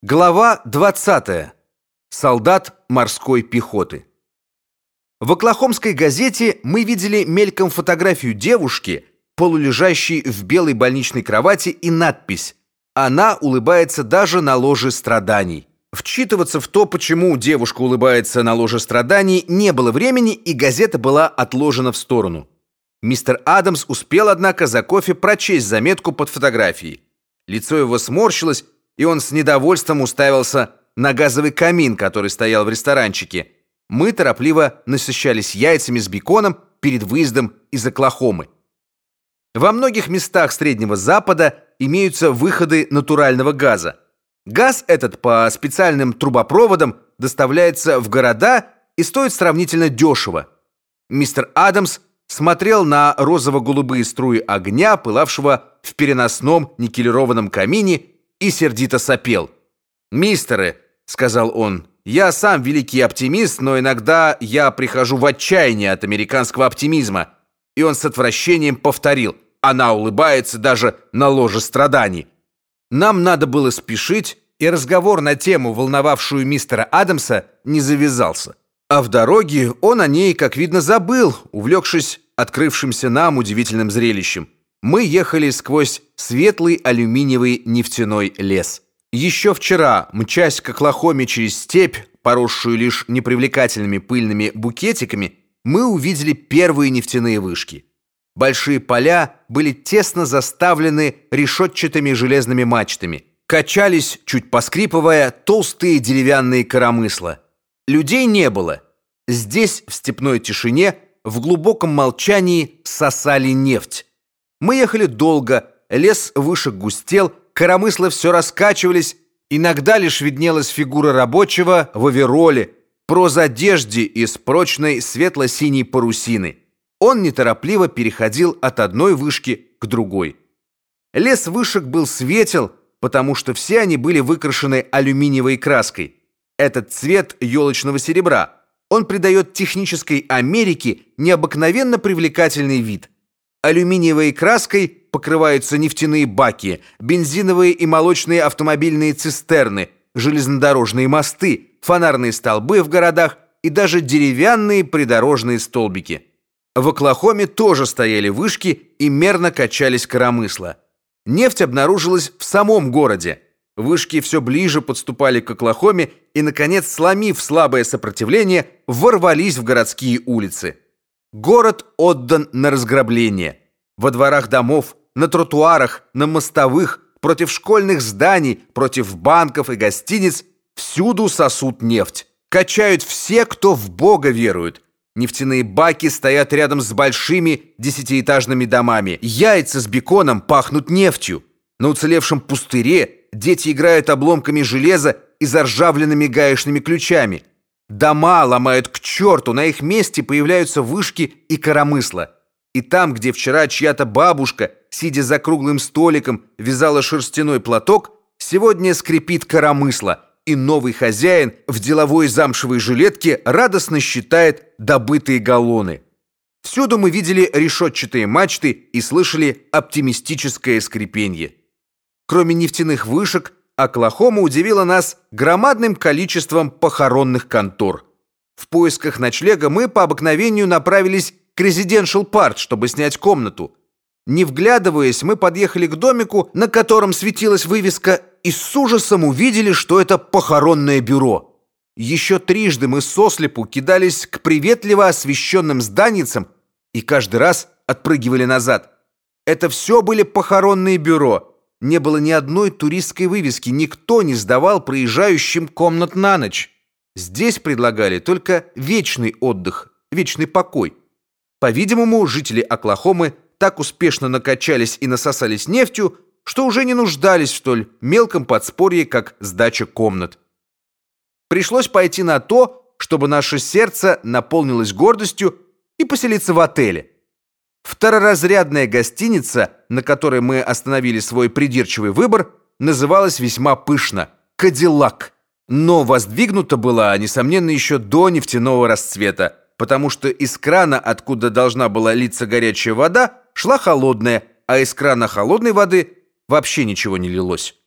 Глава 20. Солдат морской пехоты. В Оклахомской газете мы видели мельком фотографию девушки, полулежащей в белой больничной кровати и надпись: "Она улыбается даже на ложе страданий". Вчитываться в то, почему девушка улыбается на ложе страданий, не было времени, и газета была отложена в сторону. Мистер Адамс успел однако за кофе прочесть заметку под фотографией. Лицо его сморщилось, и он с недовольством уставился на газовый камин, который стоял в ресторанчике. Мы торопливо насыщались яйцами с беконом перед выездом из Оклахомы. Во многих местах Среднего Запада имеются выходы натурального газа. Газ этот по специальным трубопроводам доставляется в города и стоит сравнительно дешево. Мистер Адамс смотрел на розово-голубые струи огня, пылавшего в переносном никелированном камине и сердито сопел. "Мистеры", сказал он. "Я сам великий оптимист, но иногда я прихожу в отчаяние от американского оптимизма". И он с отвращением повторил: "Она улыбается даже на ложе страданий". Нам надо было спешить, и разговор на тему, волновавшую мистера Адамса, не завязался. А в дороге он о ней, как видно, забыл, увлекшись открывшимся нам удивительным зрелищем мы ехали сквозь светлый алюминиевый нефтяной лес. Еще вчера, мчась к Оклахоме через степь, поросшую лишь непривлекательными пыльными букетиками, мы увидели первые нефтяные вышки. Большие поля были тесно заставлены решетчатыми железными мачтами. Качались, чуть поскрипывая, толстые деревянные коромысла. Людей не было. Здесь, в степной тишине, в глубоком молчании сосали нефть. Мы ехали долго, лес выше густел, коромысла все раскачивались, иногда лишь виднелась фигура рабочего в овероле, прозодежде из прочной светло-синей парусины. Он неторопливо переходил от одной вышки к другой. Лес вышек был светел, потому что все они были выкрашены алюминиевой краской. Этот цвет елочного серебра. Он придает технической Америке необыкновенно привлекательный вид – Алюминиевой краской покрываются нефтяные баки, бензиновые и молочные автомобильные цистерны, железнодорожные мосты, фонарные столбы в городах и даже деревянные придорожные столбики. В Оклахоме тоже стояли вышки и мерно качались коромысла. Нефть обнаружилась в самом городе. Вышки все ближе подступали к Оклахоме и наконец, сломив слабое сопротивление, ворвались в городские улицы. Город отдан на разграбление. Во дворах домов, на тротуарах, на мостовых, против школьных зданий, против банков и гостиниц всюду сосут нефть. Качают все, кто в Бога верует. Нефтяные баки стоят рядом с большими десятиэтажными домами. Яйца с беконом пахнут нефтью. На уцелевшем пустыре дети играют обломками железа и заржавленными гаечными ключами. Дома ломают к черту, на их месте появляются вышки и коромысла. И там, где вчера чья-то бабушка, сидя за круглым столиком, вязала шерстяной платок, сегодня скрипит коромысло, и новый хозяин в деловой замшевой жилетке радостно считает добытые галлоны. Всюду мы видели решетчатые мачты и слышали оптимистическое скрипенье. Кроме нефтяных вышек, Оклахома удивила нас громадным количеством похоронных контор. В поисках ночлега мы по обыкновению направились к Residential Парк, чтобы снять комнату. Не вглядываясь, мы подъехали к домику, на котором светилась вывеска, и с ужасом увидели, что это похоронное бюро. Еще трижды мы сослепу кидались к приветливо освещенным зданицам и каждый раз отпрыгивали назад. Это все были похоронные бюро не было ни одной туристской вывески, никто не сдавал проезжающим комнат на ночь. Здесь предлагали только вечный отдых, вечный покой. По-видимому, жители Оклахомы так успешно накачались и насосались нефтью, что уже не нуждались в столь мелком подспорье, как сдача комнат. Пришлось пойти на то, чтобы наше сердце наполнилось гордостью и поселиться в отеле. Второразрядная гостиница, на которой мы остановили свой придирчивый выбор, называлась весьма пышно Кадиллак. Но воздвигнута была, несомненно, еще до нефтяного расцвета, потому что из крана, откуда должна была литься горячая вода, шла холодная, а из крана холодной воды вообще ничего не лилось.